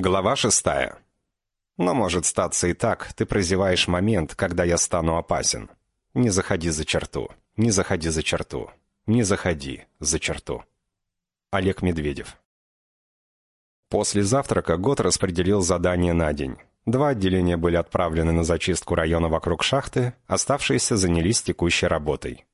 Глава шестая. Но может статься и так, ты прозеваешь момент, когда я стану опасен. Не заходи за черту, не заходи за черту, не заходи за черту. Олег Медведев. После завтрака Гот распределил задание на день. Два отделения были отправлены на зачистку района вокруг шахты, оставшиеся занялись текущей работой.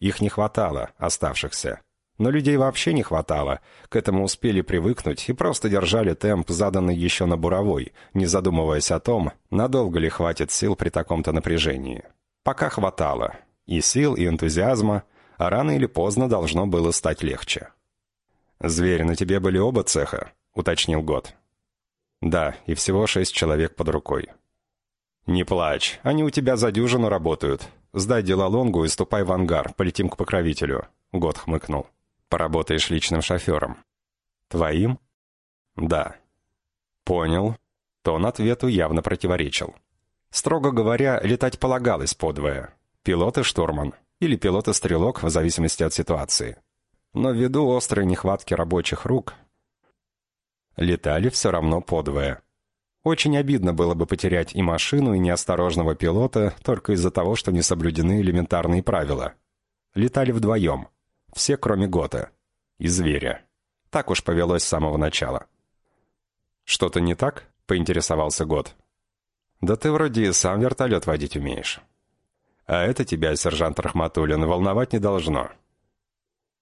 Их не хватало, оставшихся. Но людей вообще не хватало. К этому успели привыкнуть и просто держали темп, заданный еще на буровой, не задумываясь о том, надолго ли хватит сил при таком-то напряжении. Пока хватало. И сил, и энтузиазма, а рано или поздно должно было стать легче. «Зверь, на тебе были оба цеха?» — уточнил Год. «Да, и всего шесть человек под рукой». «Не плачь, они у тебя за дюжину работают. Сдай дела Лонгу и ступай в ангар, полетим к покровителю», — Год хмыкнул. Поработаешь личным шофером. Твоим? Да. Понял. Тон ответу явно противоречил. Строго говоря, летать полагалось подвое. Пилот и штурман. Или пилот и стрелок, в зависимости от ситуации. Но ввиду острой нехватки рабочих рук, летали все равно подвое. Очень обидно было бы потерять и машину, и неосторожного пилота только из-за того, что не соблюдены элементарные правила. Летали вдвоем. Все, кроме Гота. И зверя. Так уж повелось с самого начала. «Что-то не так?» — поинтересовался Гот. «Да ты вроде и сам вертолет водить умеешь. А это тебя, сержант Рахматуллин, волновать не должно».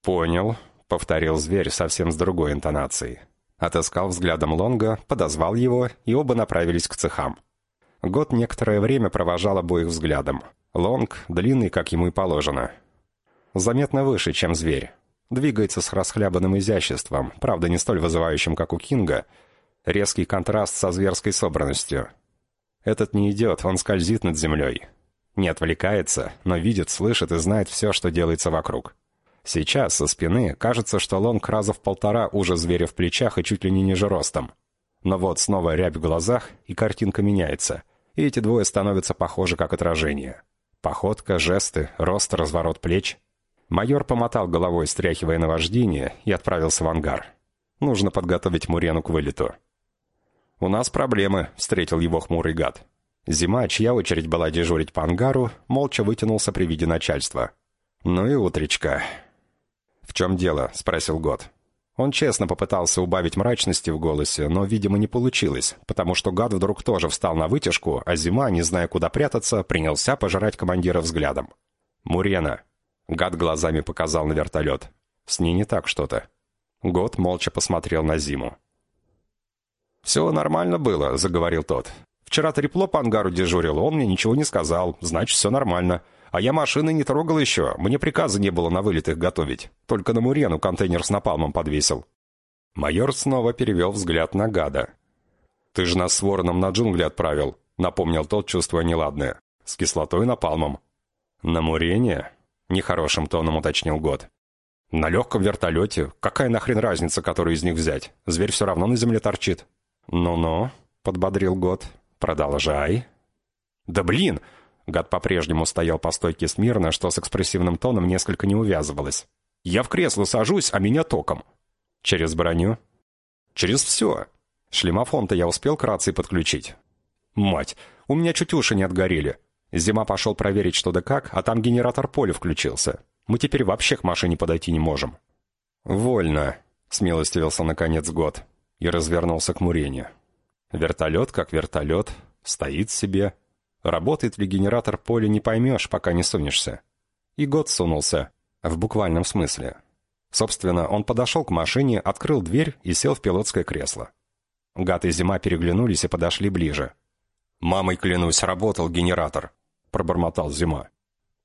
«Понял», — повторил зверь совсем с другой интонацией. Отыскал взглядом Лонга, подозвал его, и оба направились к цехам. Год некоторое время провожал обоих взглядом. Лонг, длинный, как ему и положено, Заметно выше, чем зверь. Двигается с расхлябанным изяществом, правда, не столь вызывающим, как у Кинга. Резкий контраст со зверской собранностью. Этот не идет, он скользит над землей. Не отвлекается, но видит, слышит и знает все, что делается вокруг. Сейчас, со спины, кажется, что Лонг раза в полтора уже зверя в плечах и чуть ли не ниже ростом. Но вот снова рябь в глазах, и картинка меняется. И эти двое становятся похожи как отражение. Походка, жесты, рост, разворот плеч — Майор помотал головой, стряхивая наваждение, и отправился в ангар. Нужно подготовить Мурену к вылету. «У нас проблемы», — встретил его хмурый гад. Зима, чья очередь была дежурить по ангару, молча вытянулся при виде начальства. «Ну и утречка». «В чем дело?» — спросил Год. Он честно попытался убавить мрачности в голосе, но, видимо, не получилось, потому что гад вдруг тоже встал на вытяжку, а Зима, не зная, куда прятаться, принялся пожирать командира взглядом. «Мурена, Гад глазами показал на вертолет. С ней не так что-то. Год молча посмотрел на Зиму. «Все нормально было», — заговорил тот. «Вчера трепло по ангару дежурил, он мне ничего не сказал, значит, все нормально. А я машины не трогал еще, мне приказа не было на вылет их готовить. Только на Мурену контейнер с напалмом подвесил». Майор снова перевел взгляд на гада. «Ты же нас с вороном на джунгли отправил», — напомнил тот, чувствуя неладное. «С кислотой напалмом». «На Мурене?» Нехорошим тоном уточнил Год. «На легком вертолете. Какая нахрен разница, которую из них взять? Зверь все равно на земле торчит». «Ну-ну», — подбодрил Год. «Продолжай». «Да блин!» Гад по-прежнему стоял по стойке смирно, что с экспрессивным тоном несколько не увязывалось. «Я в кресло сажусь, а меня током». «Через броню?» «Через все. Шлемофон-то я успел к рации подключить». «Мать, у меня чуть уши не отгорели. Зима пошел проверить что да как, а там генератор поля включился. Мы теперь вообще к машине подойти не можем». «Вольно», — смилостивился наконец год и развернулся к Мурене. «Вертолет как вертолет, стоит себе. Работает ли генератор поля, не поймешь, пока не сунешься». И год сунулся, в буквальном смысле. Собственно, он подошел к машине, открыл дверь и сел в пилотское кресло. Гад и Зима переглянулись и подошли ближе. «Мамой, клянусь, работал генератор», — пробормотал Зима.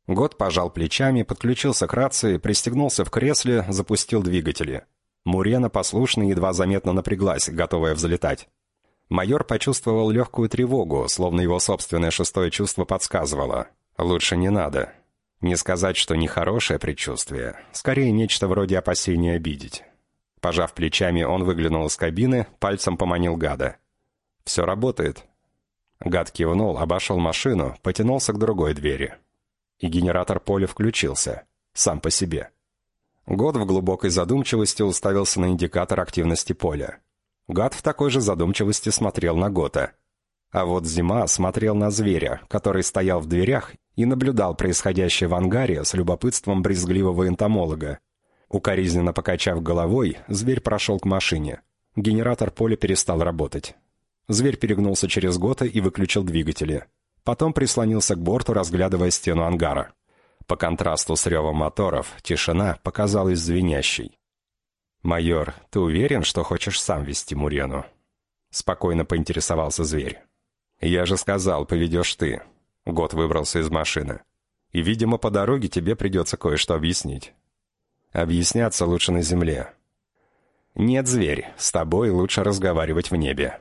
Год пожал плечами, подключился к рации, пристегнулся в кресле, запустил двигатели. Мурена послушно едва заметно напряглась, готовая взлетать. Майор почувствовал легкую тревогу, словно его собственное шестое чувство подсказывало. «Лучше не надо». Не сказать, что нехорошее предчувствие, скорее нечто вроде опасения обидеть. Пожав плечами, он выглянул из кабины, пальцем поманил гада. «Все работает», Гад кивнул, обошел машину, потянулся к другой двери. И генератор поля включился. Сам по себе. Год в глубокой задумчивости уставился на индикатор активности поля. Гад в такой же задумчивости смотрел на Гота. А вот Зима смотрел на зверя, который стоял в дверях и наблюдал происходящее в ангаре с любопытством брезгливого энтомолога. Укоризненно покачав головой, зверь прошел к машине. Генератор поля перестал работать. Зверь перегнулся через Гота и выключил двигатели. Потом прислонился к борту, разглядывая стену ангара. По контрасту с ревом моторов, тишина показалась звенящей. «Майор, ты уверен, что хочешь сам вести Мурену?» Спокойно поинтересовался зверь. «Я же сказал, поведешь ты». Год выбрался из машины. «И, видимо, по дороге тебе придется кое-что объяснить». «Объясняться лучше на земле». «Нет, зверь, с тобой лучше разговаривать в небе».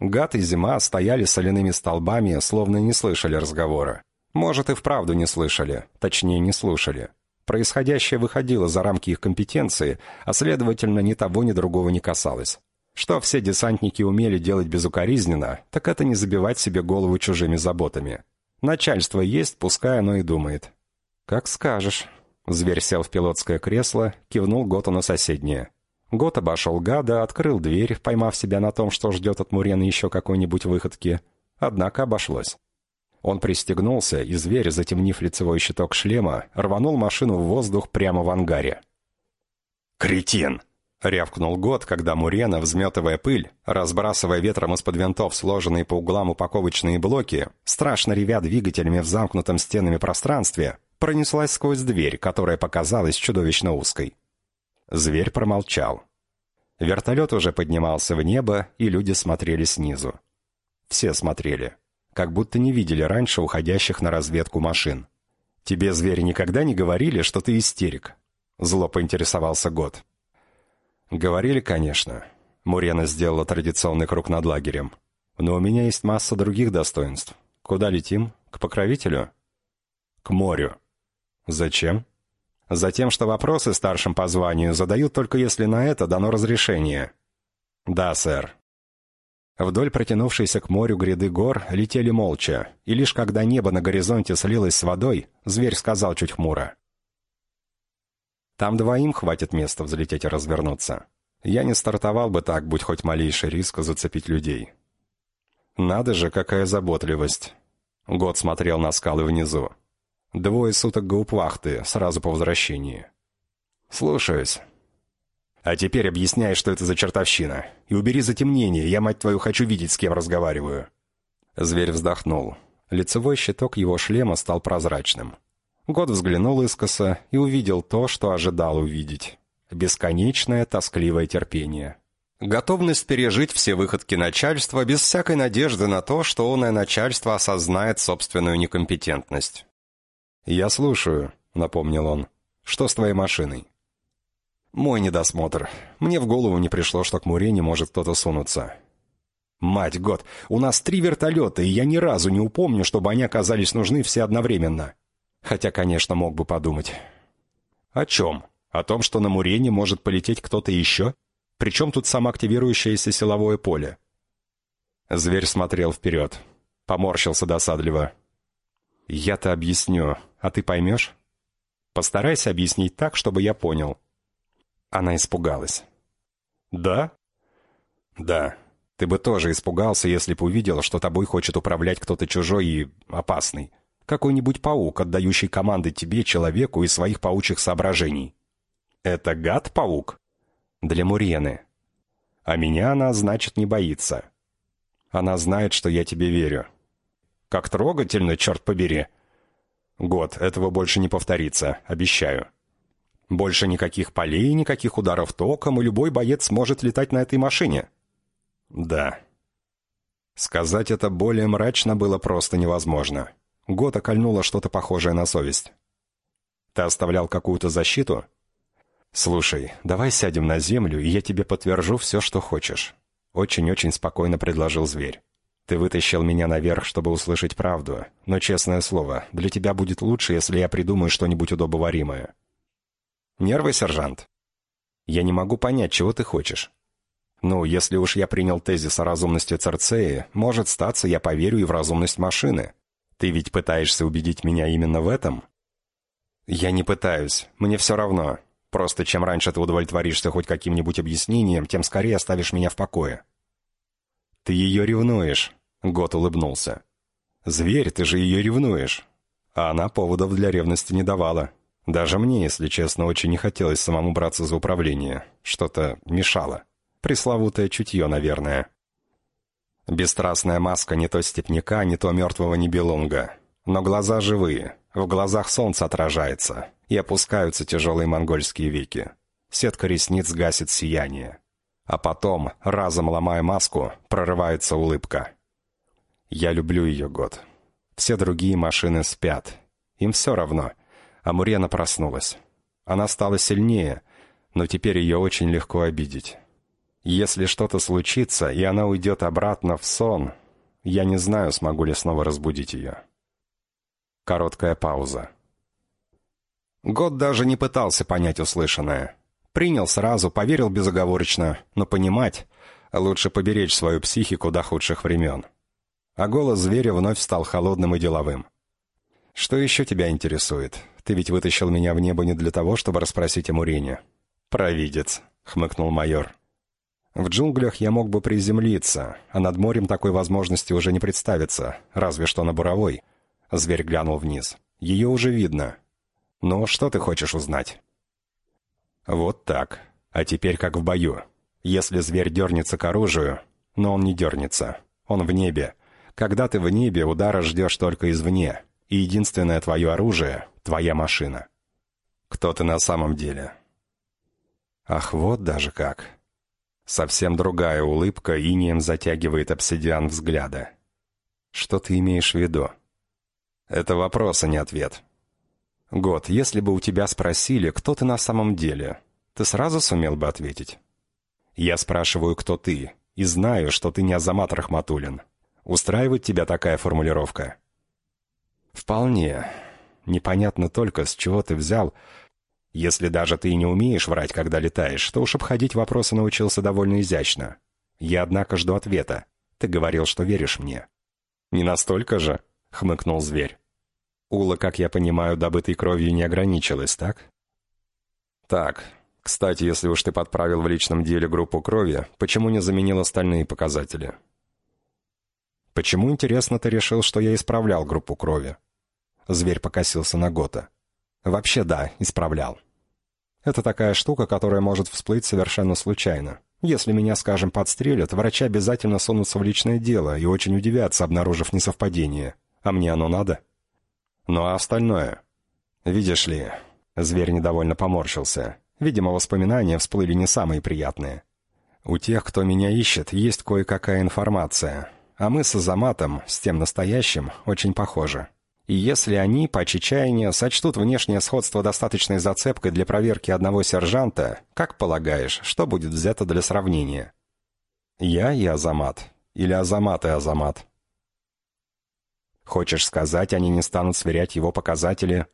Гад и Зима стояли соляными столбами, словно не слышали разговора. Может, и вправду не слышали, точнее, не слушали. Происходящее выходило за рамки их компетенции, а, следовательно, ни того, ни другого не касалось. Что все десантники умели делать безукоризненно, так это не забивать себе голову чужими заботами. Начальство есть, пускай оно и думает. «Как скажешь». Зверь сел в пилотское кресло, кивнул Готу на соседнее. Гот обошел гада, открыл дверь, поймав себя на том, что ждет от Мурены еще какой-нибудь выходки. Однако обошлось. Он пристегнулся, и зверь, затемнив лицевой щиток шлема, рванул машину в воздух прямо в ангаре. «Кретин!» — рявкнул Год, когда Мурена, взметывая пыль, разбрасывая ветром из-под винтов сложенные по углам упаковочные блоки, страшно ревя двигателями в замкнутом стенами пространстве, пронеслась сквозь дверь, которая показалась чудовищно узкой. Зверь промолчал. Вертолет уже поднимался в небо, и люди смотрели снизу. Все смотрели как будто не видели раньше уходящих на разведку машин. «Тебе, зверь, никогда не говорили, что ты истерик?» Зло поинтересовался Год. «Говорили, конечно». Мурена сделала традиционный круг над лагерем. «Но у меня есть масса других достоинств. Куда летим? К покровителю?» «К морю». «Зачем?» «Затем, что вопросы старшим по званию задают только если на это дано разрешение». «Да, сэр. Вдоль протянувшейся к морю гряды гор летели молча, и лишь когда небо на горизонте слилось с водой, зверь сказал чуть хмуро. «Там двоим хватит места взлететь и развернуться. Я не стартовал бы так, будь хоть малейший риск зацепить людей». «Надо же, какая заботливость!» Год смотрел на скалы внизу. «Двое суток гаупвахты, сразу по возвращении». «Слушаюсь». А теперь объясняй, что это за чертовщина. И убери затемнение, я, мать твою, хочу видеть, с кем разговариваю». Зверь вздохнул. Лицевой щиток его шлема стал прозрачным. Год взглянул искоса и увидел то, что ожидал увидеть. Бесконечное тоскливое терпение. Готовность пережить все выходки начальства без всякой надежды на то, что онное начальство осознает собственную некомпетентность. «Я слушаю», — напомнил он. «Что с твоей машиной?» Мой недосмотр. Мне в голову не пришло, что к Мурене может кто-то сунуться. Мать год, у нас три вертолета, и я ни разу не упомню, чтобы они оказались нужны все одновременно. Хотя, конечно, мог бы подумать. О чем? О том, что на Мурене может полететь кто-то еще? Причем тут самоактивирующееся силовое поле? Зверь смотрел вперед. Поморщился досадливо. «Я-то объясню, а ты поймешь?» «Постарайся объяснить так, чтобы я понял». Она испугалась. «Да?» «Да. Ты бы тоже испугался, если бы увидел, что тобой хочет управлять кто-то чужой и опасный. Какой-нибудь паук, отдающий команды тебе, человеку, из своих паучьих соображений. Это гад-паук?» «Для Мурены. А меня она, значит, не боится. Она знает, что я тебе верю. Как трогательно, черт побери!» «Год, этого больше не повторится, обещаю». Больше никаких полей, никаких ударов током, и любой боец сможет летать на этой машине. Да. Сказать это более мрачно было просто невозможно. Гота кольнуло что-то похожее на совесть. Ты оставлял какую-то защиту? Слушай, давай сядем на землю, и я тебе подтвержу все, что хочешь. Очень-очень спокойно предложил зверь. Ты вытащил меня наверх, чтобы услышать правду, но, честное слово, для тебя будет лучше, если я придумаю что-нибудь удобоваримое. Нервы, сержант? Я не могу понять, чего ты хочешь. Ну, если уж я принял тезис о разумности Церцеи, может статься, я поверю и в разумность машины. Ты ведь пытаешься убедить меня именно в этом? Я не пытаюсь, мне все равно. Просто чем раньше ты удовлетворишься хоть каким-нибудь объяснением, тем скорее оставишь меня в покое». «Ты ее ревнуешь», — Гот улыбнулся. «Зверь, ты же ее ревнуешь». А она поводов для ревности не давала. Даже мне, если честно, очень не хотелось самому браться за управление. Что-то мешало. Пресловутое чутье, наверное. Бесстрастная маска не то степняка, не то мертвого небелунга. Но глаза живые, в глазах солнце отражается, и опускаются тяжелые монгольские веки. Сетка ресниц гасит сияние. А потом, разом ломая маску, прорывается улыбка. Я люблю ее год. Все другие машины спят. Им все равно. А Мурена проснулась. Она стала сильнее, но теперь ее очень легко обидеть. Если что-то случится, и она уйдет обратно в сон, я не знаю, смогу ли снова разбудить ее. Короткая пауза. Год даже не пытался понять услышанное. Принял сразу, поверил безоговорочно, но понимать лучше поберечь свою психику до худших времен. А голос зверя вновь стал холодным и деловым. «Что еще тебя интересует? Ты ведь вытащил меня в небо не для того, чтобы расспросить о Мурине». «Провидец», — хмыкнул майор. В джунглях я мог бы приземлиться, а над морем такой возможности уже не представится, разве что на буровой. Зверь глянул вниз. Ее уже видно. Но что ты хочешь узнать? Вот так. А теперь как в бою. Если зверь дернется к оружию, но он не дернется. Он в небе. Когда ты в небе, удара ждешь только извне. И единственное твое оружие — твоя машина. Кто ты на самом деле? Ах, вот даже как. Совсем другая улыбка инием затягивает обсидиан взгляда. Что ты имеешь в виду? Это вопрос, а не ответ. Год, если бы у тебя спросили, кто ты на самом деле, ты сразу сумел бы ответить? Я спрашиваю, кто ты, и знаю, что ты не Азамат Рахматуллин. Устраивает тебя такая формулировка? Вполне. Непонятно только, с чего ты взял, если даже ты и не умеешь врать, когда летаешь, то уж обходить вопросы научился довольно изящно. Я, однако, жду ответа. Ты говорил, что веришь мне». «Не настолько же?» — хмыкнул зверь. «Ула, как я понимаю, добытой кровью не ограничилась, так?» «Так. Кстати, если уж ты подправил в личном деле группу крови, почему не заменил остальные показатели?» «Почему, интересно, ты решил, что я исправлял группу крови?» Зверь покосился на Гота. «Вообще да, исправлял. Это такая штука, которая может всплыть совершенно случайно. Если меня, скажем, подстрелят, врачи обязательно сунутся в личное дело и очень удивятся, обнаружив несовпадение. А мне оно надо? Ну а остальное? Видишь ли, зверь недовольно поморщился. Видимо, воспоминания всплыли не самые приятные. У тех, кто меня ищет, есть кое-какая информация. А мы с Азаматом, с тем настоящим, очень похожи. И если они, по чечаянию, сочтут внешнее сходство достаточной зацепкой для проверки одного сержанта, как полагаешь, что будет взято для сравнения? Я и Азамат. Или Азамат и Азамат? Хочешь сказать, они не станут сверять его показатели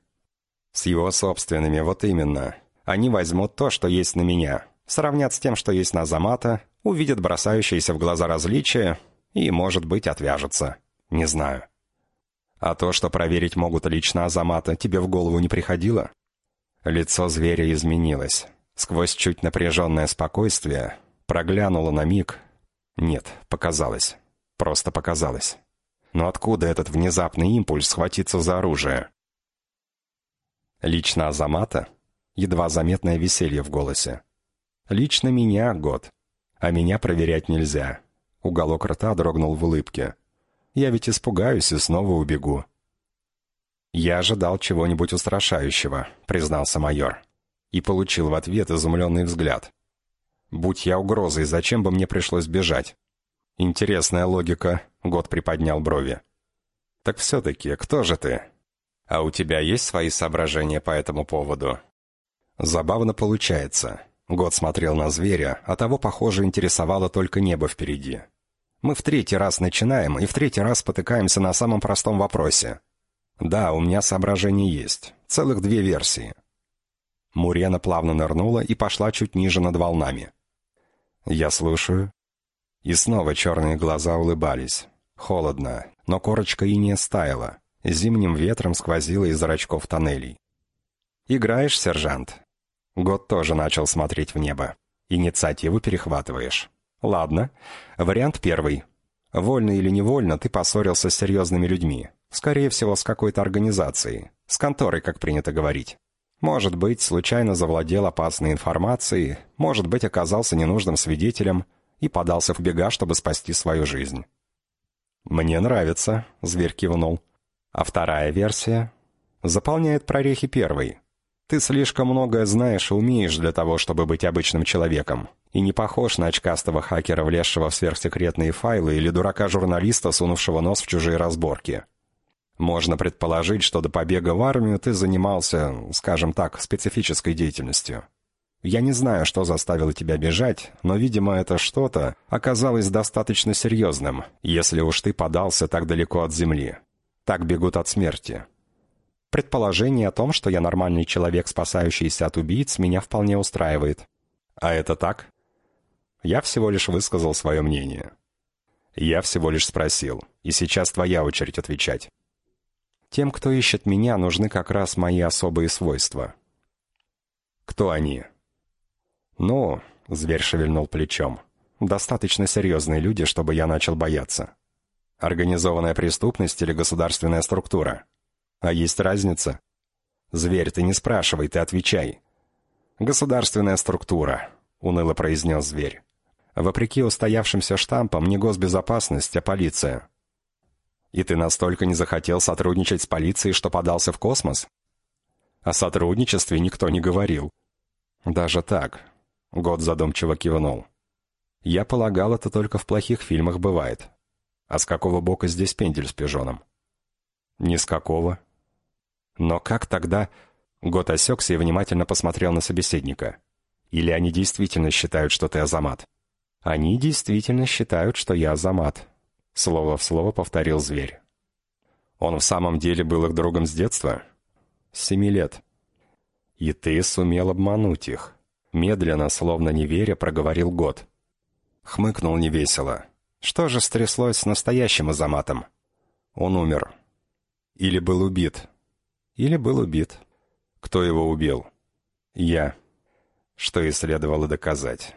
с его собственными, вот именно. Они возьмут то, что есть на меня, сравнят с тем, что есть на Азамата, увидят бросающиеся в глаза различия и, может быть, отвяжутся. Не знаю. А то, что проверить могут лично Азамата, тебе в голову не приходило? Лицо зверя изменилось. Сквозь чуть напряженное спокойствие проглянуло на миг. Нет, показалось. Просто показалось. Но откуда этот внезапный импульс схватиться за оружие? Лично Азамата? Едва заметное веселье в голосе. Лично меня, год. А меня проверять нельзя. Уголок рта дрогнул в улыбке. Я ведь испугаюсь и снова убегу». «Я ожидал чего-нибудь устрашающего», — признался майор. И получил в ответ изумленный взгляд. «Будь я угрозой, зачем бы мне пришлось бежать?» «Интересная логика», — Год приподнял брови. «Так все-таки, кто же ты? А у тебя есть свои соображения по этому поводу?» «Забавно получается». Год смотрел на зверя, а того, похоже, интересовало только небо впереди. Мы в третий раз начинаем и в третий раз потыкаемся на самом простом вопросе. Да, у меня соображение есть. Целых две версии. Мурена плавно нырнула и пошла чуть ниже над волнами. Я слушаю. И снова черные глаза улыбались. Холодно, но корочка и не стаяла. Зимним ветром сквозила из зрачков тоннелей. «Играешь, сержант?» Год тоже начал смотреть в небо. Инициативу перехватываешь. Ладно. Вариант первый. Вольно или невольно ты поссорился с серьезными людьми. Скорее всего, с какой-то организацией. С конторой, как принято говорить. Может быть, случайно завладел опасной информацией, может быть, оказался ненужным свидетелем и подался в бега, чтобы спасти свою жизнь. «Мне нравится», — зверь кивнул. «А вторая версия?» «Заполняет прорехи первой. Ты слишком многое знаешь и умеешь для того, чтобы быть обычным человеком, и не похож на очкастого хакера, влезшего в сверхсекретные файлы, или дурака-журналиста, сунувшего нос в чужие разборки. Можно предположить, что до побега в армию ты занимался, скажем так, специфической деятельностью. Я не знаю, что заставило тебя бежать, но, видимо, это что-то оказалось достаточно серьезным, если уж ты подался так далеко от земли. Так бегут от смерти. Предположение о том, что я нормальный человек, спасающийся от убийц, меня вполне устраивает. А это так? Я всего лишь высказал свое мнение. Я всего лишь спросил, и сейчас твоя очередь отвечать. Тем, кто ищет меня, нужны как раз мои особые свойства. Кто они? «Ну...» — зверь шевельнул плечом. «Достаточно серьезные люди, чтобы я начал бояться. Организованная преступность или государственная структура? А есть разница?» «Зверь, ты не спрашивай, ты отвечай». «Государственная структура», — уныло произнес зверь. «Вопреки устоявшимся штампам, не госбезопасность, а полиция». «И ты настолько не захотел сотрудничать с полицией, что подался в космос?» «О сотрудничестве никто не говорил». «Даже так. Год задумчиво кивнул. «Я полагал, это только в плохих фильмах бывает. А с какого бока здесь пендель с пижоном?» «Ни с какого». «Но как тогда...» Год осекся и внимательно посмотрел на собеседника. «Или они действительно считают, что ты Азамат?» «Они действительно считают, что я Азамат», — слово в слово повторил зверь. «Он в самом деле был их другом с детства?» «С семи лет». «И ты сумел обмануть их?» Медленно, словно не веря, проговорил год. Хмыкнул невесело. Что же стряслось с настоящим Азаматом? Он умер. Или был убит. Или был убит. Кто его убил? Я. Что и следовало доказать.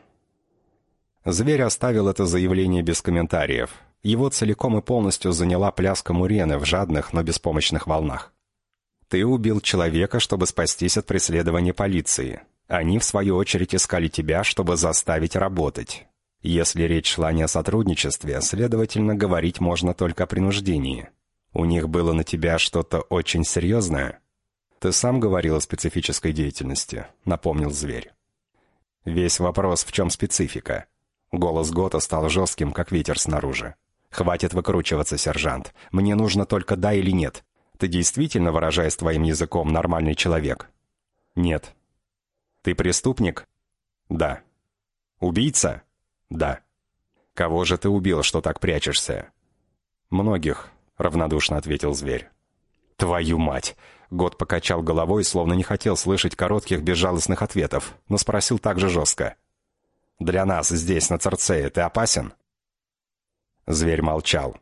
Зверь оставил это заявление без комментариев. Его целиком и полностью заняла пляска Мурены в жадных, но беспомощных волнах. «Ты убил человека, чтобы спастись от преследования полиции. Они, в свою очередь, искали тебя, чтобы заставить работать. Если речь шла не о сотрудничестве, следовательно, говорить можно только о принуждении. У них было на тебя что-то очень серьезное? Ты сам говорил о специфической деятельности, напомнил зверь. Весь вопрос, в чем специфика. Голос Гота стал жестким, как ветер снаружи. «Хватит выкручиваться, сержант. Мне нужно только да или нет. Ты действительно, выражаясь твоим языком, нормальный человек?» «Нет», ты преступник? Да. Убийца? Да. Кого же ты убил, что так прячешься? Многих, равнодушно ответил зверь. Твою мать! Год покачал головой, словно не хотел слышать коротких безжалостных ответов, но спросил также жестко. «Для нас здесь, на Церцее, ты опасен?» Зверь молчал.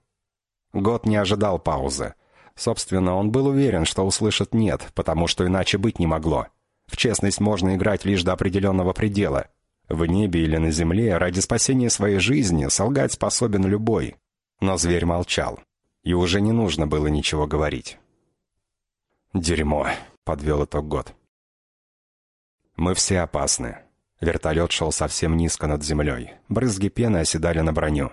Год не ожидал паузы. Собственно, он был уверен, что услышит «нет», потому что иначе быть не могло. В честность можно играть лишь до определенного предела. В небе или на земле ради спасения своей жизни солгать способен любой. Но зверь молчал, и уже не нужно было ничего говорить. «Дерьмо», — подвел итог год. «Мы все опасны». Вертолет шел совсем низко над землей. Брызги пены оседали на броню.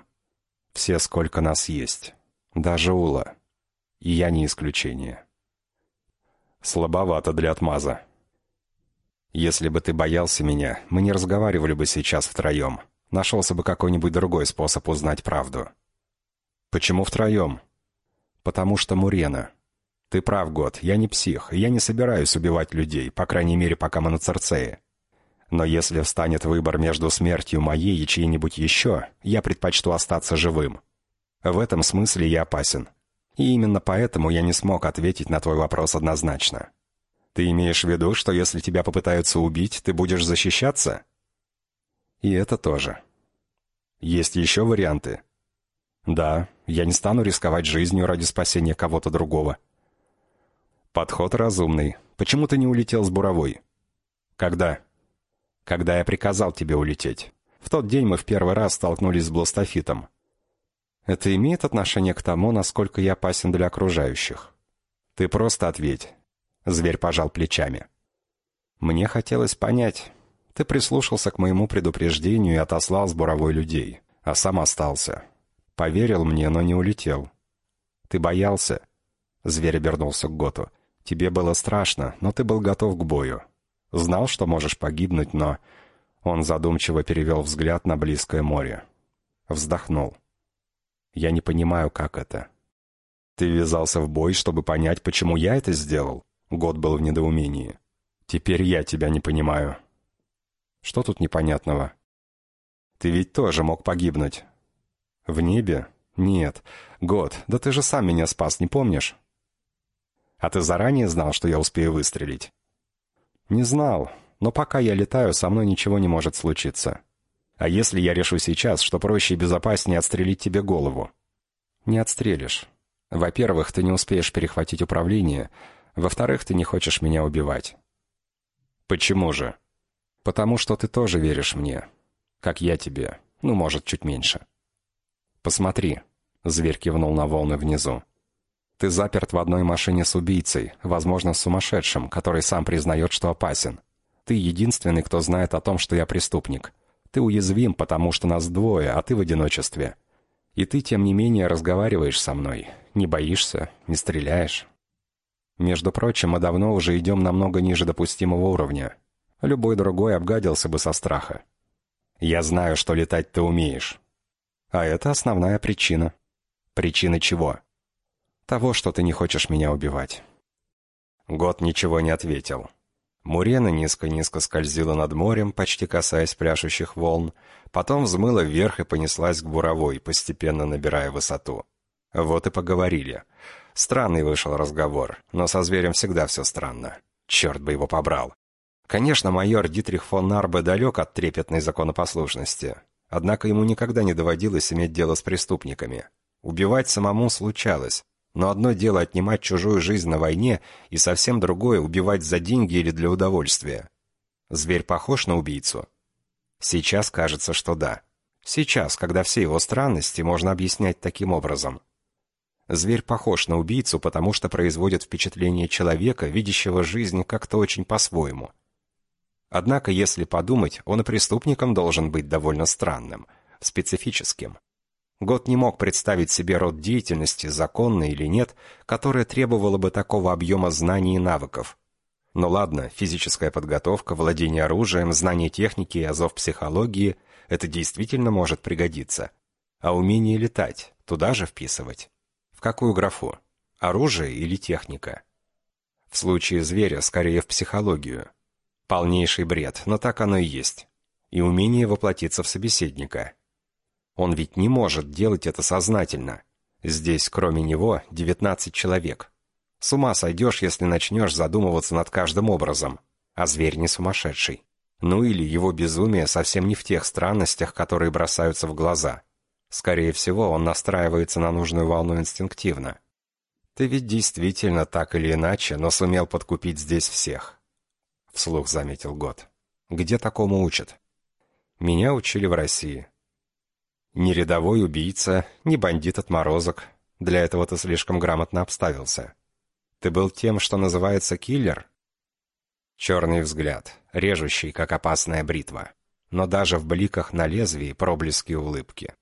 «Все, сколько нас есть. Даже Ула. И я не исключение». «Слабовато для отмаза», если бы ты боялся меня, мы не разговаривали бы сейчас втроем. Нашелся бы какой-нибудь другой способ узнать правду. Почему втроем? Потому что Мурена. Ты прав, Год, я не псих, и я не собираюсь убивать людей, по крайней мере, пока мы на Церцее. Но если встанет выбор между смертью моей и чьей-нибудь еще, я предпочту остаться живым. В этом смысле я опасен. И именно поэтому я не смог ответить на твой вопрос однозначно. Ты имеешь в виду, что если тебя попытаются убить, ты будешь защищаться? И это тоже. Есть еще варианты? Да, я не стану рисковать жизнью ради спасения кого-то другого. Подход разумный. Почему ты не улетел с буровой? Когда? Когда я приказал тебе улететь. В тот день мы в первый раз столкнулись с блостофитом. Это имеет отношение к тому, насколько я опасен для окружающих? Ты просто ответь. Зверь пожал плечами. Мне хотелось понять. Ты прислушался к моему предупреждению и отослал с буровой людей, а сам остался. Поверил мне, но не улетел. Ты боялся? Зверь обернулся к Готу. Тебе было страшно, но ты был готов к бою. Знал, что можешь погибнуть, но... Он задумчиво перевел взгляд на близкое море. Вздохнул. «Я не понимаю, как это». «Ты ввязался в бой, чтобы понять, почему я это сделал?» Год был в недоумении. «Теперь я тебя не понимаю». «Что тут непонятного?» «Ты ведь тоже мог погибнуть». «В небе? Нет. Год, да ты же сам меня спас, не помнишь?» «А ты заранее знал, что я успею выстрелить?» «Не знал, но пока я летаю, со мной ничего не может случиться. А если я решу сейчас, что проще и безопаснее отстрелить тебе голову? Не отстрелишь. Во-первых, ты не успеешь перехватить управление. Во-вторых, ты не хочешь меня убивать. Почему же? Потому что ты тоже веришь мне. Как я тебе. Ну, может, чуть меньше. Посмотри. Зверь кивнул на волны внизу. Ты заперт в одной машине с убийцей, возможно, сумасшедшим, который сам признает, что опасен. Ты единственный, кто знает о том, что я преступник. Ты уязвим, потому что нас двое, а ты в одиночестве. И ты, тем не менее, разговариваешь со мной. Не боишься, не стреляешь. Между прочим, мы давно уже идем намного ниже допустимого уровня. Любой другой обгадился бы со страха. Я знаю, что летать ты умеешь. А это основная причина. Причина чего? Того, что ты не хочешь меня убивать. Год ничего не ответил. Мурена низко-низко скользила над морем, почти касаясь пляшущих волн, потом взмыла вверх и понеслась к буровой, постепенно набирая высоту. Вот и поговорили. Странный вышел разговор, но со зверем всегда все странно. Черт бы его побрал. Конечно, майор Дитрих фон Нарбе далек от трепетной законопослушности. Однако ему никогда не доводилось иметь дело с преступниками. Убивать самому случалось, но одно дело отнимать чужую жизнь на войне, и совсем другое — убивать за деньги или для удовольствия. Зверь похож на убийцу? Сейчас кажется, что да. Сейчас, когда все его странности можно объяснять таким образом. Зверь похож на убийцу, потому что производит впечатление человека, видящего жизнь как-то очень по-своему. Однако, если подумать, он и преступником должен быть довольно странным, специфическим. Год не мог представить себе род деятельности, законный или нет, которая требовала бы такого объема знаний и навыков. Но ладно, физическая подготовка, владение оружием, знание техники и азов психологии – это действительно может пригодиться. А умение летать – туда же вписывать. В какую графу? Оружие или техника? В случае зверя скорее в психологию. Полнейший бред, но так оно и есть. И умение воплотиться в собеседника – он ведь не может делать это сознательно. Здесь, кроме него, 19 человек. С ума сойдешь, если начнешь задумываться над каждым образом. А зверь не сумасшедший. Ну или его безумие совсем не в тех странностях, которые бросаются в глаза. Скорее всего, он настраивается на нужную волну инстинктивно. Ты ведь действительно так или иначе, но сумел подкупить здесь всех. Вслух заметил Год. Где такому учат? Меня учили в России. Ни рядовой убийца, ни бандит-отморозок. Для этого ты слишком грамотно обставился. Ты был тем, что называется киллер? Черный взгляд, режущий, как опасная бритва. Но даже в бликах на лезвии проблески улыбки.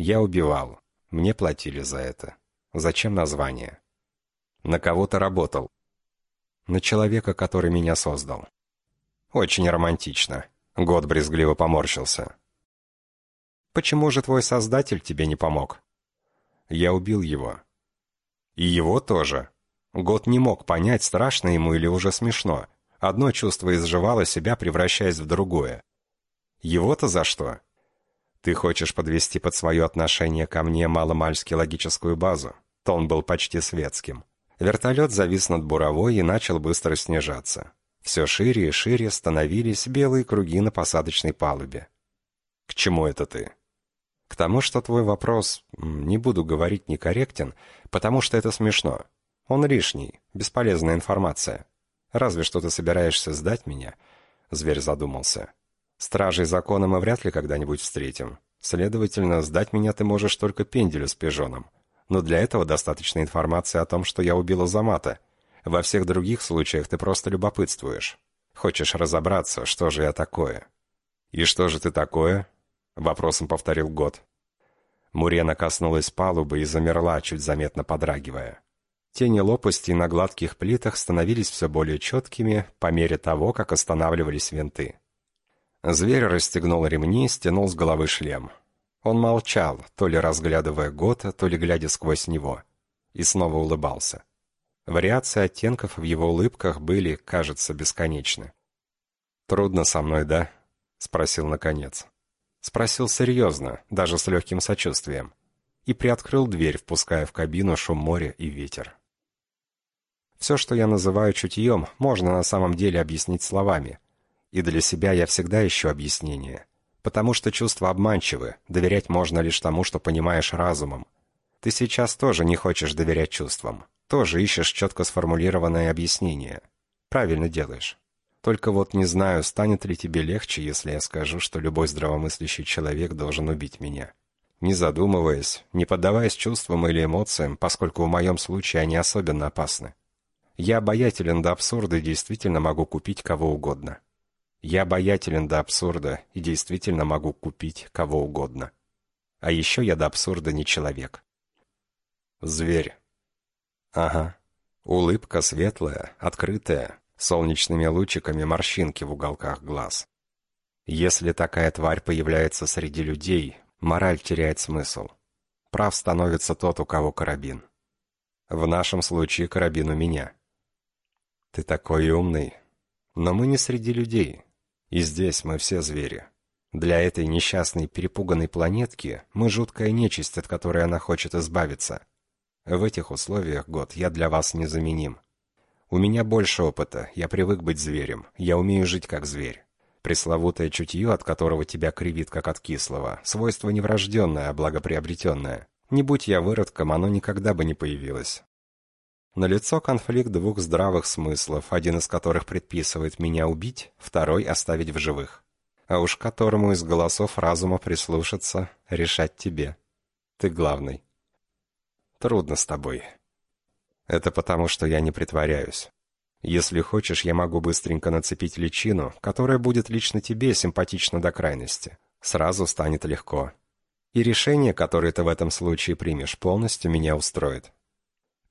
Я убивал. Мне платили за это. Зачем название? На кого то работал? На человека, который меня создал. Очень романтично. Год брезгливо поморщился. Почему же твой создатель тебе не помог? Я убил его. И его тоже. Год не мог понять, страшно ему или уже смешно. Одно чувство изживало себя, превращаясь в другое. Его-то за что? Ты хочешь подвести под свое отношение ко мне маломальски логическую базу? Тон был почти светским. Вертолет завис над буровой и начал быстро снижаться. Все шире и шире становились белые круги на посадочной палубе. «К чему это ты?» К тому, что твой вопрос, не буду говорить некорректен, потому что это смешно. Он лишний, бесполезная информация. Разве что ты собираешься сдать меня. Зверь задумался. «Стражей закона мы вряд ли когда-нибудь встретим. Следовательно, сдать меня ты можешь только пенделю с пижоном. Но для этого достаточно информации о том, что я убила Замата. Во всех других случаях ты просто любопытствуешь. Хочешь разобраться, что же я такое?» «И что же ты такое?» — вопросом повторил Год. Мурена коснулась палубы и замерла, чуть заметно подрагивая. Тени лопастей на гладких плитах становились все более четкими по мере того, как останавливались винты. Зверь расстегнул ремни стянул с головы шлем. Он молчал, то ли разглядывая Гота, то ли глядя сквозь него, и снова улыбался. Вариации оттенков в его улыбках были, кажется, бесконечны. «Трудно со мной, да?» — спросил наконец. Спросил серьезно, даже с легким сочувствием, и приоткрыл дверь, впуская в кабину шум моря и ветер. Все, что я называю чутьем, можно на самом деле объяснить словами. И для себя я всегда ищу объяснение. Потому что чувства обманчивы, доверять можно лишь тому, что понимаешь разумом. Ты сейчас тоже не хочешь доверять чувствам. Тоже ищешь четко сформулированное объяснение. Правильно делаешь. Только вот не знаю, станет ли тебе легче, если я скажу, что любой здравомыслящий человек должен убить меня. Не задумываясь, не поддаваясь чувствам или эмоциям, поскольку в моем случае они особенно опасны. Я обаятелен до абсурда и действительно могу купить кого угодно. Я обаятелен до абсурда и действительно могу купить кого угодно. А еще я до абсурда не человек. Зверь. Ага. Улыбка светлая, открытая, солнечными лучиками морщинки в уголках глаз. Если такая тварь появляется среди людей, мораль теряет смысл. Прав становится тот, у кого карабин. В нашем случае карабин у меня. Ты такой умный. Но мы не среди людей. И здесь мы все звери. Для этой несчастной перепуганной планетки мы жуткая нечисть, от которой она хочет избавиться. В этих условиях, Год, я для вас незаменим. У меня больше опыта, я привык быть зверем, я умею жить как зверь. Пресловутое чутье, от которого тебя кривит, как от кислого, свойство неврожденное, а благоприобретенное. Не будь я выродком, оно никогда бы не появилось. Налицо конфликт двух здравых смыслов, один из которых предписывает меня убить, второй оставить в живых. А уж которому из голосов разума прислушаться, решать тебе. Ты главный. Трудно с тобой. Это потому, что я не притворяюсь. Если хочешь, я могу быстренько нацепить личину, которая будет лично тебе симпатична до крайности. Сразу станет легко. И решение, которое ты в этом случае примешь, полностью меня устроит.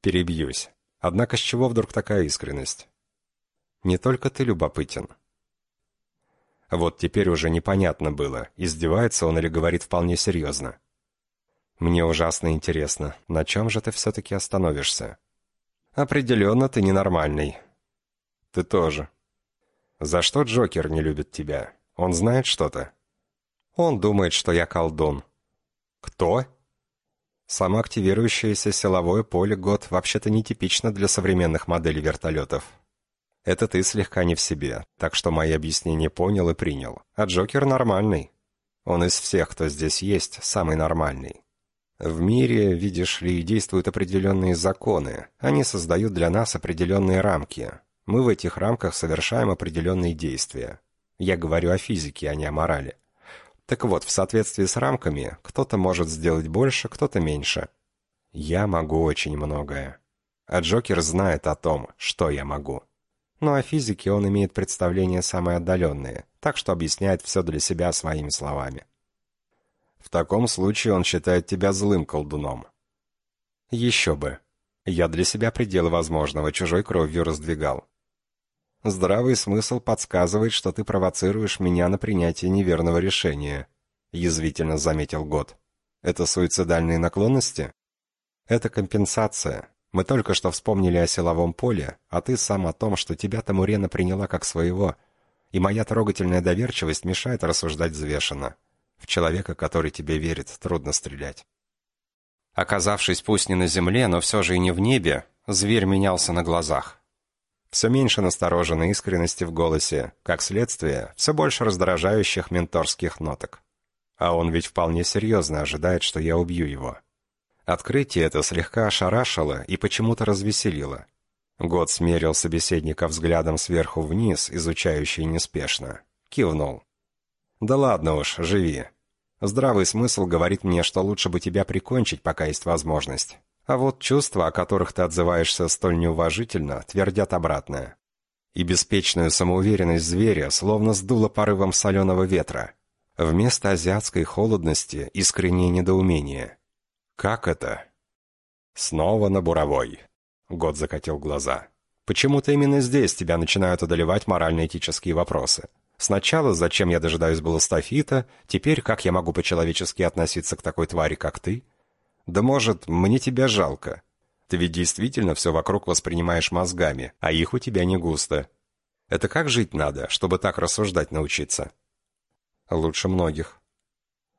Перебьюсь. Однако с чего вдруг такая искренность? Не только ты любопытен. Вот теперь уже непонятно было, издевается он или говорит вполне серьезно. Мне ужасно интересно, на чем же ты все-таки остановишься? Определенно ты ненормальный. Ты тоже. За что Джокер не любит тебя? Он знает что-то? Он думает, что я колдун. Кто? Самоактивирующееся силовое поле год вообще-то нетипично для современных моделей вертолетов. Это ты слегка не в себе, так что мои объяснения понял и принял. А Джокер нормальный. Он из всех, кто здесь есть, самый нормальный. В мире, видишь ли, действуют определенные законы. Они создают для нас определенные рамки. Мы в этих рамках совершаем определенные действия. Я говорю о физике, а не о морали. Так вот, в соответствии с рамками, кто-то может сделать больше, кто-то меньше. Я могу очень многое. А Джокер знает о том, что я могу. Но о физике он имеет представления самые отдаленные, так что объясняет все для себя своими словами. В таком случае он считает тебя злым колдуном. Еще бы. Я для себя пределы возможного чужой кровью раздвигал. Здравый смысл подсказывает, что ты провоцируешь меня на принятие неверного решения», — язвительно заметил Год. «Это суицидальные наклонности?» «Это компенсация. Мы только что вспомнили о силовом поле, а ты сам о том, что тебя Тамурена приняла как своего, и моя трогательная доверчивость мешает рассуждать взвешенно. В человека, который тебе верит, трудно стрелять». Оказавшись пусть не на земле, но все же и не в небе, зверь менялся на глазах. Все меньше настороженной искренности в голосе, как следствие, все больше раздражающих менторских ноток. А он ведь вполне серьезно ожидает, что я убью его. Открытие это слегка ошарашило и почему-то развеселило. Год смерил собеседника взглядом сверху вниз, изучающий неспешно. Кивнул. «Да ладно уж, живи. Здравый смысл говорит мне, что лучше бы тебя прикончить, пока есть возможность. А вот чувства, о которых ты отзываешься столь неуважительно, твердят обратное. И беспечную самоуверенность зверя словно сдуло порывом соленого ветра. Вместо азиатской холодности искреннее недоумение. «Как это?» «Снова на буровой», — Год закатил глаза. «Почему-то именно здесь тебя начинают одолевать морально-этические вопросы. Сначала, зачем я дожидаюсь Баластафита, теперь, как я могу по-человечески относиться к такой твари, как ты? Да может, мне тебя жалко. Ты ведь действительно все вокруг воспринимаешь мозгами, а их у тебя не густо. Это как жить надо, чтобы так рассуждать научиться? Лучше многих.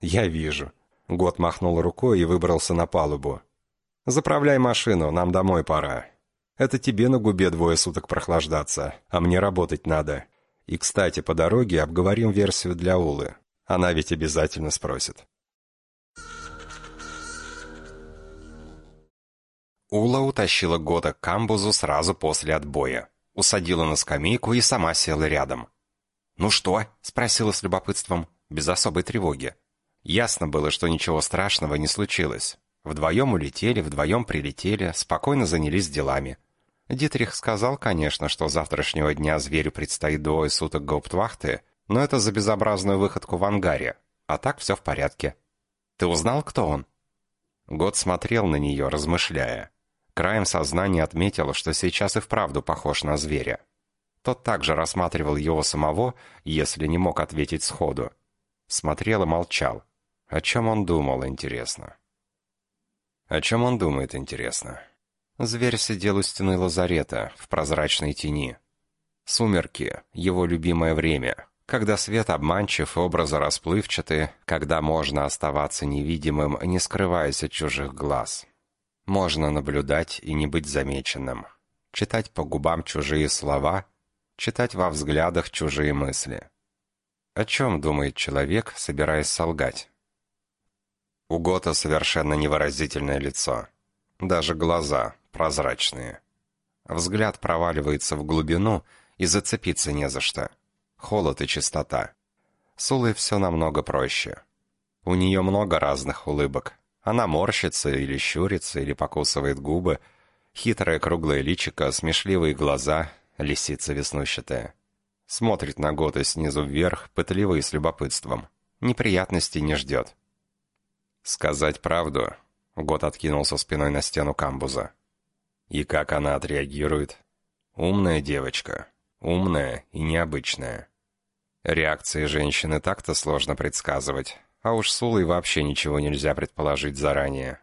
Я вижу. Год махнул рукой и выбрался на палубу. Заправляй машину, нам домой пора. Это тебе на губе двое суток прохлаждаться, а мне работать надо. И, кстати, по дороге обговорим версию для Улы. Она ведь обязательно спросит. Ула утащила Года к камбузу сразу после отбоя. Усадила на скамейку и сама села рядом. «Ну что?» — спросила с любопытством, без особой тревоги. Ясно было, что ничего страшного не случилось. Вдвоем улетели, вдвоем прилетели, спокойно занялись делами. Дитрих сказал, конечно, что завтрашнего дня зверю предстоит двое суток гауптвахты, но это за безобразную выходку в ангаре. А так все в порядке. Ты узнал, кто он? Год смотрел на нее, размышляя. Краем сознания отметил, что сейчас и вправду похож на зверя. Тот также рассматривал его самого, если не мог ответить сходу. Смотрел и молчал. О чем он думал, интересно? О чем он думает, интересно? Зверь сидел у стены лазарета, в прозрачной тени. Сумерки — его любимое время, когда свет обманчив, образы расплывчаты, когда можно оставаться невидимым, не скрываясь от чужих глаз. Можно наблюдать и не быть замеченным, читать по губам чужие слова, читать во взглядах чужие мысли. О чем думает человек, собираясь солгать? У Гота совершенно невыразительное лицо. Даже глаза, прозрачные. Взгляд проваливается в глубину, и зацепиться не за что. Холод и чистота. С Улой все намного проще. У нее много разных улыбок. Она морщится или щурится, или покусывает губы. Хитрое круглое личико, смешливые глаза, лисица веснущатая. Смотрит на Гота снизу вверх, пытливо и с любопытством. Неприятностей не ждет. Сказать правду, Год откинулся спиной на стену камбуза. И как она отреагирует? Умная девочка. Умная и необычная. Реакции женщины так-то сложно предсказывать, а уж с Улой вообще ничего нельзя предположить заранее.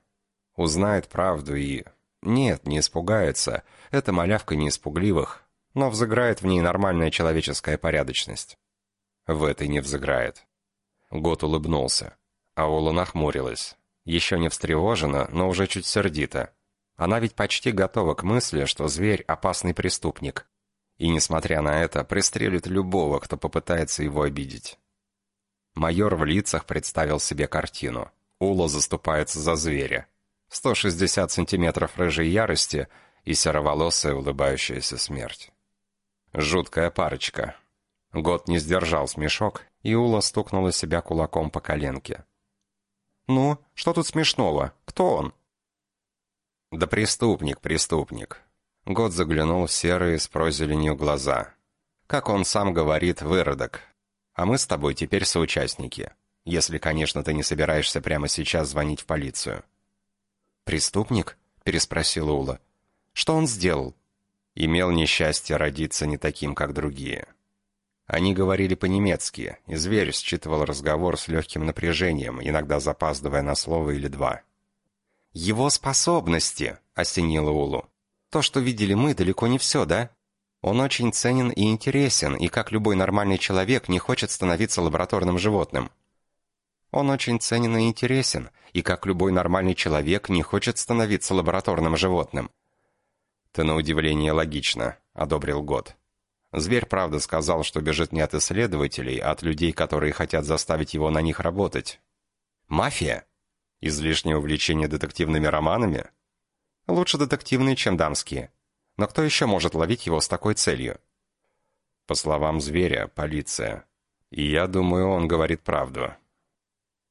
Узнает правду и... Нет, не испугается. Эта малявка не испугливых, но взыграет в ней нормальная человеческая порядочность. В этой не взыграет. Год улыбнулся, а Ула нахмурилась. Еще не встревожена, но уже чуть сердито. Она ведь почти готова к мысли, что зверь – опасный преступник. И, несмотря на это, пристрелит любого, кто попытается его обидеть. Майор в лицах представил себе картину. Ула заступается за зверя. 160 сантиметров рыжей ярости и сероволосая улыбающаяся смерть. Жуткая парочка. Год не сдержал смешок, и Ула стукнула себя кулаком по коленке. «Ну, что тут смешного? Кто он?» «Да преступник, преступник». Год заглянул в серые с прозеленью глаза. «Как он сам говорит, выродок. А мы с тобой теперь соучастники. Если, конечно, ты не собираешься прямо сейчас звонить в полицию». «Преступник?» — переспросила Ула. «Что он сделал?» «Имел несчастье родиться не таким, как другие». Они говорили по-немецки, и зверь считывал разговор с легким напряжением, иногда запаздывая на слово или два. «Его способности!» — осенила Улу. «То, что видели мы, далеко не все, да? Он очень ценен и интересен, и как любой нормальный человек не хочет становиться лабораторным животным. Он очень ценен и интересен, и как любой нормальный человек не хочет становиться лабораторным животным. «Ты на удивление логично», — одобрил Год. Зверь, правда, сказал, что бежит не от исследователей, а от людей, которые хотят заставить его на них работать. «Мафия?» Излишнее увлечение детективными романами? Лучше детективные, чем дамские. Но кто еще может ловить его с такой целью? По словам зверя, полиция. И я думаю, он говорит правду.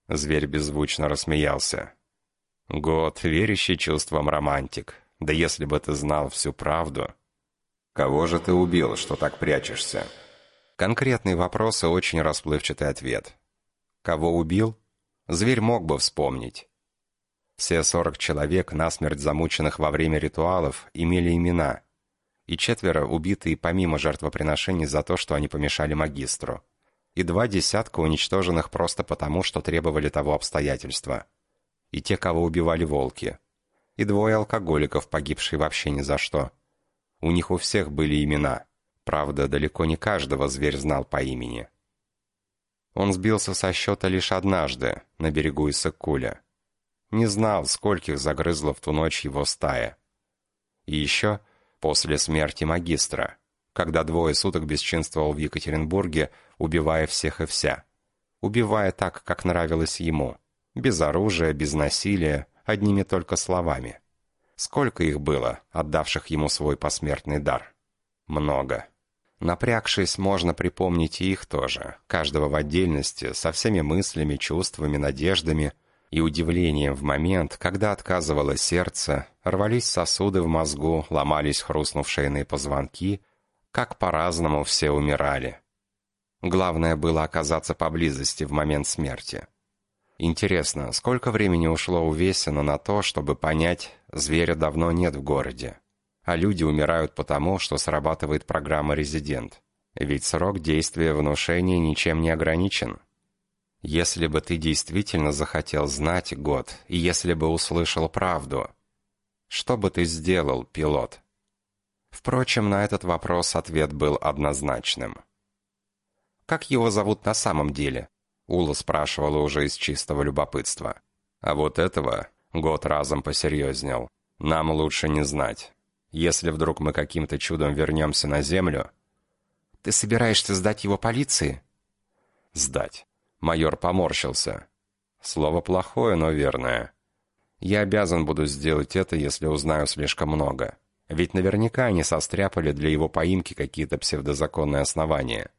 Зверь беззвучно рассмеялся. Год, верящий чувствам романтик. Да если бы ты знал всю правду. Кого же ты убил, что так прячешься? Конкретный вопрос и очень расплывчатый ответ. Кого убил? Зверь мог бы вспомнить. Все сорок человек, насмерть замученных во время ритуалов, имели имена. И четверо убитые помимо жертвоприношений за то, что они помешали магистру. И два десятка уничтоженных просто потому, что требовали того обстоятельства. И те, кого убивали волки. И двое алкоголиков, погибшие вообще ни за что. У них у всех были имена. Правда, далеко не каждого зверь знал по имени. Он сбился со счета лишь однажды, на берегу Иссык-Куля. Не знал, скольких загрызла в ту ночь его стая. И еще после смерти магистра, когда двое суток бесчинствовал в Екатеринбурге, убивая всех и вся. Убивая так, как нравилось ему. Без оружия, без насилия, одними только словами. Сколько их было, отдавших ему свой посмертный дар? Много. Напрягшись, можно припомнить и их тоже, каждого в отдельности, со всеми мыслями, чувствами, надеждами и удивлением в момент, когда отказывало сердце, рвались сосуды в мозгу, ломались хрустнувшие позвонки, как по-разному все умирали. Главное было оказаться поблизости в момент смерти. Интересно, сколько времени ушло у Весина на то, чтобы понять, зверя давно нет в городе? а люди умирают потому, что срабатывает программа «Резидент». Ведь срок действия внушения ничем не ограничен. Если бы ты действительно захотел знать год, и если бы услышал правду, что бы ты сделал, пилот? Впрочем, на этот вопрос ответ был однозначным. «Как его зовут на самом деле?» Ула спрашивала уже из чистого любопытства. А вот этого год разом посерьезнел. Нам лучше не знать. Если вдруг мы каким-то чудом вернемся на Землю... Ты собираешься сдать его полиции? Сдать. Майор поморщился. Слово плохое, но верное. Я обязан буду сделать это, если узнаю слишком много. Ведь наверняка они состряпали для его поимки какие-то псевдозаконные основания.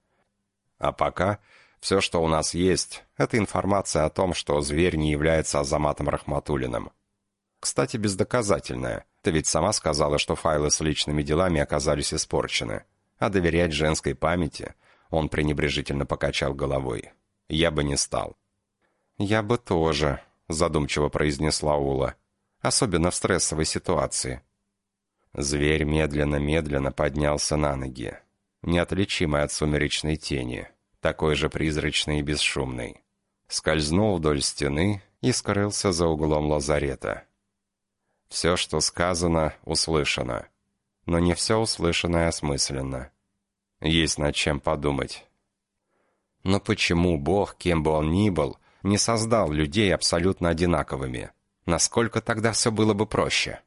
А пока все, что у нас есть, это информация о том, что зверь не является Азаматом Рахматулиным. Кстати, бездоказательная. Ты ведь сама сказала, что файлы с личными делами оказались испорчены. А доверять женской памяти он пренебрежительно покачал головой. Я бы не стал. «Я бы тоже», — задумчиво произнесла Ула. «Особенно в стрессовой ситуации». Зверь медленно-медленно поднялся на ноги, неотличимый от сумеречной тени, такой же призрачный и бесшумный. Скользнул вдоль стены и скрылся за углом лазарета. Все, что сказано, услышано. Но не все услышанное осмысленно. Есть над чем подумать. Но почему Бог, кем бы он ни был, не создал людей абсолютно одинаковыми? Насколько тогда все было бы проще?